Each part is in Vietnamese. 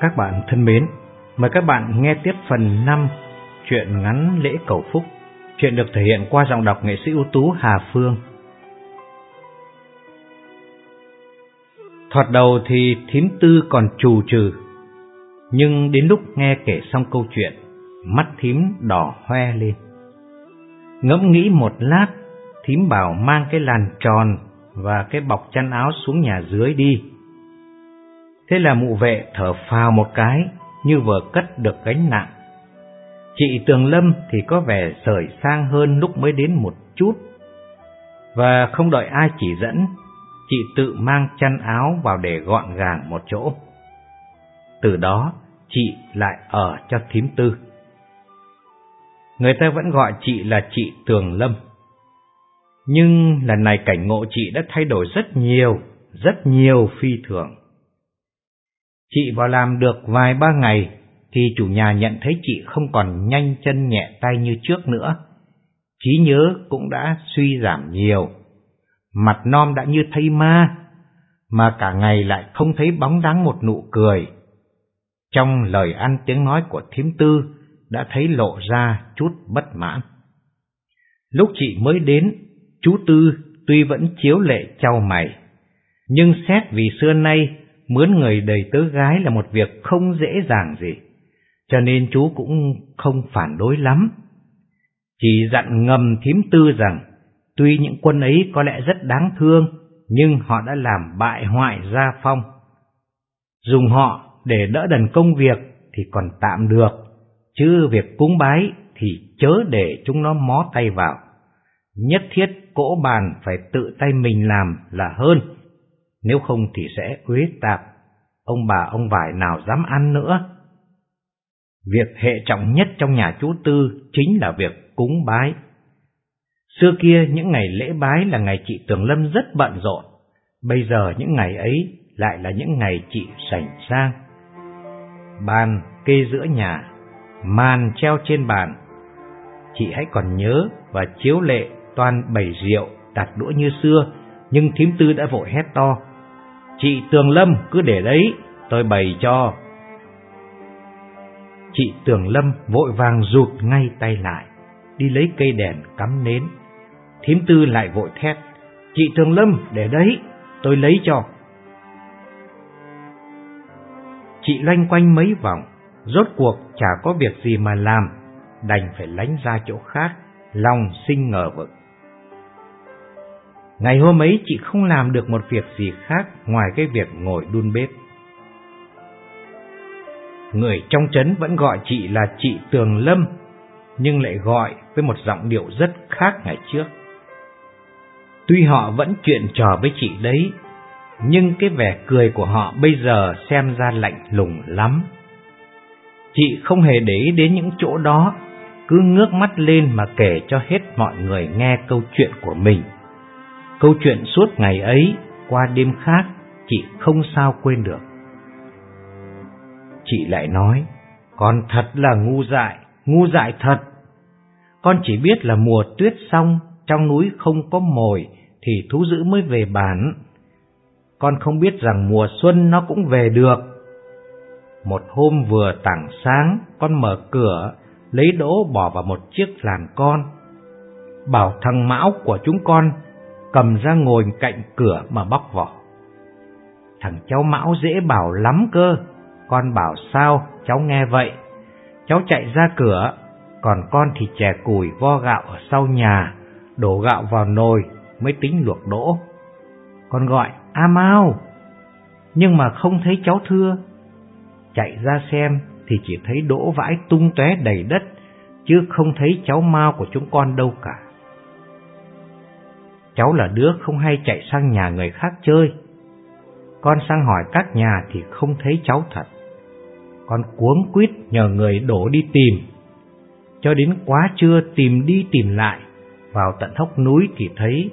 Các bạn thân mến, mời các bạn nghe tiếp phần 5 chuyện ngắn lễ cầu phúc. Chuyện được thể hiện qua giọng đọc nghệ sĩ ưu tú Hà Phương. Thoạt đầu thì thím tư còn trù trừ, nhưng đến lúc nghe kể xong câu chuyện, mắt thím đỏ hoe lên. Ngẫm nghĩ một lát, thím bảo mang cái làn tròn và cái bọc chăn áo xuống nhà dưới đi. Thế là mụ vệ thở phào một cái, như vừa cất được gánh nặng. Chị Tường Lâm thì có vẻ sởi sang hơn lúc mới đến một chút. Và không đợi ai chỉ dẫn, chị tự mang chăn áo vào để gọn gàng một chỗ. Từ đó, chị lại ở cho thím tư. Người ta vẫn gọi chị là chị Tường Lâm. Nhưng lần này cảnh ngộ chị đã thay đổi rất nhiều, rất nhiều phi thường. Chị vào làm được vài ba ngày thì chủ nhà nhận thấy chị không còn nhanh chân nhẹ tay như trước nữa. Trí nhớ cũng đã suy giảm nhiều. Mặt non đã như thây ma, mà cả ngày lại không thấy bóng dáng một nụ cười. Trong lời ăn tiếng nói của thím tư đã thấy lộ ra chút bất mãn. Lúc chị mới đến, chú Tư tuy vẫn chiếu lệ trao mày, nhưng xét vì xưa nay mướn người đầy tớ gái là một việc không dễ dàng gì, cho nên chú cũng không phản đối lắm. Chỉ dặn ngầm thím tư rằng, tuy những quân ấy có lẽ rất đáng thương, nhưng họ đã làm bại hoại gia phong. Dùng họ để đỡ đần công việc thì còn tạm được, chứ việc cúng bái thì chớ để chúng nó mó tay vào. Nhất thiết cỗ bàn phải tự tay mình làm là hơn nếu không thì sẽ uế tạp, ông bà ông vải nào dám ăn nữa. Việc hệ trọng nhất trong nhà chú Tư chính là việc cúng bái. Xưa kia những ngày lễ bái là ngày chị Tường Lâm rất bận rộn, bây giờ những ngày ấy lại là những ngày chị sảnh sang. Bàn kê giữa nhà, màn treo trên bàn. Chị hãy còn nhớ và chiếu lệ toàn bày rượu đặt đũa như xưa, nhưng thím tư đã vội hét to. Chị Tường Lâm cứ để đấy, tôi bày cho. Chị Tường Lâm vội vàng rụt ngay tay lại, đi lấy cây đèn cắm nến. Thím tư lại vội thét, chị Tường Lâm để đấy, tôi lấy cho. Chị loanh quanh mấy vòng, rốt cuộc chả có việc gì mà làm, đành phải lánh ra chỗ khác, lòng sinh ngờ vực. Ngày hôm ấy chị không làm được một việc gì khác ngoài cái việc ngồi đun bếp. Người trong trấn vẫn gọi chị là chị Tường Lâm, nhưng lại gọi với một giọng điệu rất khác ngày trước. Tuy họ vẫn chuyện trò với chị đấy, nhưng cái vẻ cười của họ bây giờ xem ra lạnh lùng lắm. Chị không hề để ý đến những chỗ đó, cứ ngước mắt lên mà kể cho hết mọi người nghe câu chuyện của mình. Câu chuyện suốt ngày ấy, qua đêm khác, chị không sao quên được. Chị lại nói, con thật là ngu dại, ngu dại thật. Con chỉ biết là mùa tuyết xong, trong núi không có mồi, thì thú dữ mới về bản. Con không biết rằng mùa xuân nó cũng về được. Một hôm vừa tảng sáng, con mở cửa, lấy đỗ bỏ vào một chiếc làn con. Bảo thằng Mão của chúng con cầm ra ngồi cạnh cửa mà bóc vỏ. Thằng cháu Mão dễ bảo lắm cơ, con bảo sao, cháu nghe vậy. Cháu chạy ra cửa, còn con thì chè cùi vo gạo ở sau nhà, đổ gạo vào nồi mới tính luộc đỗ. Con gọi, A Mau, nhưng mà không thấy cháu thưa. Chạy ra xem thì chỉ thấy đỗ vãi tung tóe đầy đất, chứ không thấy cháu Mau của chúng con đâu cả. Cháu là đứa không hay chạy sang nhà người khác chơi. Con sang hỏi các nhà thì không thấy cháu thật. Con cuống quýt nhờ người đổ đi tìm. Cho đến quá trưa tìm đi tìm lại, vào tận hốc núi thì thấy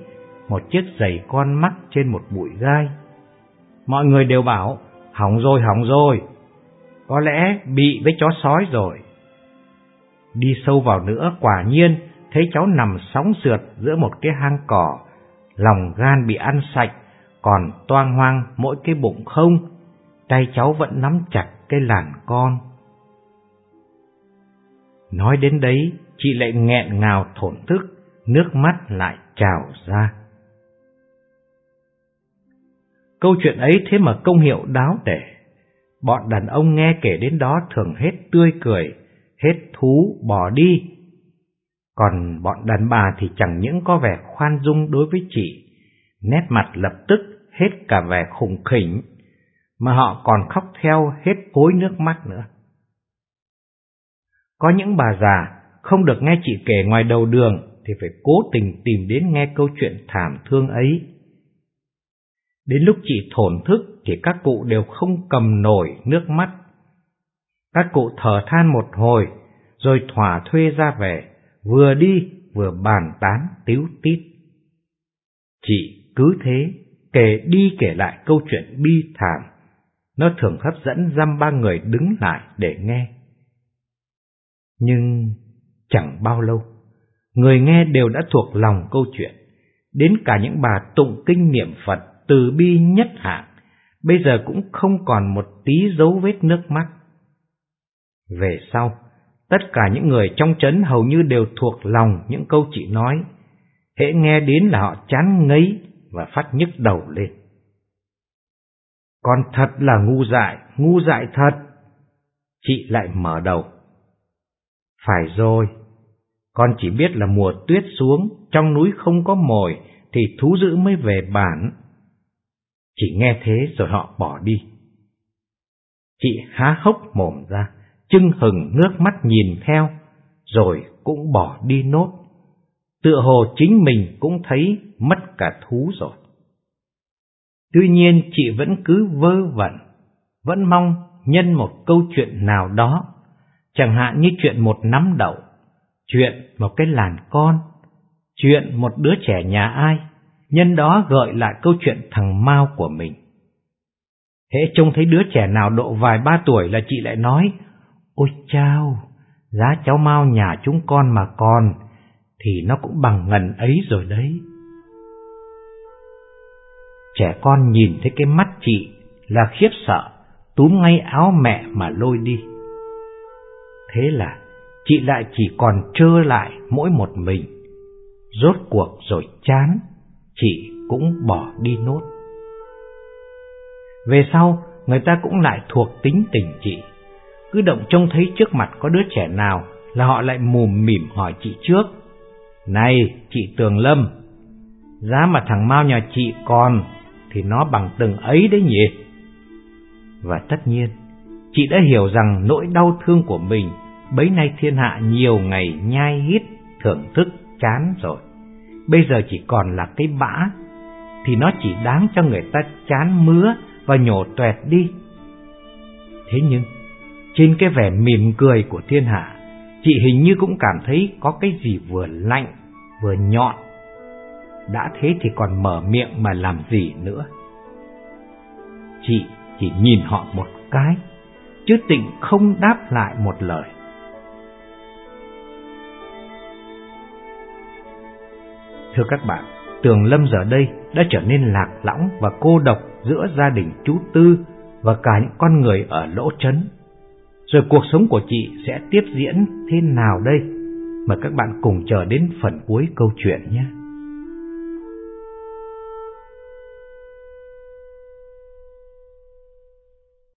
một chiếc giày con mắc trên một bụi gai. Mọi người đều bảo, hỏng rồi, hỏng rồi. Có lẽ bị với chó sói rồi. Đi sâu vào nữa quả nhiên thấy cháu nằm sóng sượt giữa một cái hang cỏ lòng gan bị ăn sạch, còn toang hoang mỗi cái bụng không, tay cháu vẫn nắm chặt cái làn con. Nói đến đấy, chị lại nghẹn ngào thổn thức, nước mắt lại trào ra. Câu chuyện ấy thế mà công hiệu đáo để. Bọn đàn ông nghe kể đến đó thường hết tươi cười, hết thú bỏ đi. Còn bọn đàn bà thì chẳng những có vẻ khoan dung đối với chị, nét mặt lập tức hết cả vẻ khủng khỉnh, mà họ còn khóc theo hết cối nước mắt nữa. Có những bà già không được nghe chị kể ngoài đầu đường thì phải cố tình tìm đến nghe câu chuyện thảm thương ấy. Đến lúc chị thổn thức thì các cụ đều không cầm nổi nước mắt. Các cụ thở than một hồi, rồi thỏa thuê ra về, vừa đi vừa bàn tán tiếu tít. Chị cứ thế, kể đi kể lại câu chuyện bi thảm, nó thường hấp dẫn dăm ba người đứng lại để nghe. Nhưng chẳng bao lâu, người nghe đều đã thuộc lòng câu chuyện, đến cả những bà tụng kinh niệm Phật từ bi nhất hạng, bây giờ cũng không còn một tí dấu vết nước mắt. Về sau, tất cả những người trong trấn hầu như đều thuộc lòng những câu chị nói, hễ nghe đến là họ chán ngấy và phát nhức đầu lên. Con thật là ngu dại, ngu dại thật. Chị lại mở đầu. Phải rồi, con chỉ biết là mùa tuyết xuống, trong núi không có mồi, thì thú dữ mới về bản. Chỉ nghe thế rồi họ bỏ đi. Chị há hốc mồm ra, chưng hừng nước mắt nhìn theo, rồi cũng bỏ đi nốt. Tựa hồ chính mình cũng thấy mất cả thú rồi. Tuy nhiên chị vẫn cứ vơ vẩn, vẫn mong nhân một câu chuyện nào đó, chẳng hạn như chuyện một nắm đậu, chuyện một cái làn con, chuyện một đứa trẻ nhà ai, nhân đó gợi lại câu chuyện thằng Mao của mình. Hễ trông thấy đứa trẻ nào độ vài ba tuổi là chị lại nói, Ôi chao, giá cháu Mao nhà chúng con mà còn, thì nó cũng bằng ngần ấy rồi đấy. Trẻ con nhìn thấy cái mắt chị là khiếp sợ, túm ngay áo mẹ mà lôi đi. Thế là chị lại chỉ còn trơ lại mỗi một mình. Rốt cuộc rồi chán, chị cũng bỏ đi nốt. Về sau, người ta cũng lại thuộc tính tình chị. Cứ động trông thấy trước mặt có đứa trẻ nào là họ lại mùm mỉm hỏi chị trước. Này, chị Tường Lâm, giá mà thằng Mao nhà chị còn thì nó bằng từng ấy đấy nhỉ? Và tất nhiên, chị đã hiểu rằng nỗi đau thương của mình bấy nay thiên hạ nhiều ngày nhai hít, thưởng thức, chán rồi. Bây giờ chỉ còn là cái bã, thì nó chỉ đáng cho người ta chán mứa và nhổ tuẹt đi. Thế nhưng, trên cái vẻ mỉm cười của thiên hạ, chị hình như cũng cảm thấy có cái gì vừa lạnh, vừa nhọn đã thế thì còn mở miệng mà làm gì nữa. Chị chỉ nhìn họ một cái, chứ tịnh không đáp lại một lời. Thưa các bạn, Tường Lâm giờ đây đã trở nên lạc lõng và cô độc giữa gia đình chú Tư và cả những con người ở lỗ trấn. Rồi cuộc sống của chị sẽ tiếp diễn thế nào đây? Mời các bạn cùng chờ đến phần cuối câu chuyện nhé.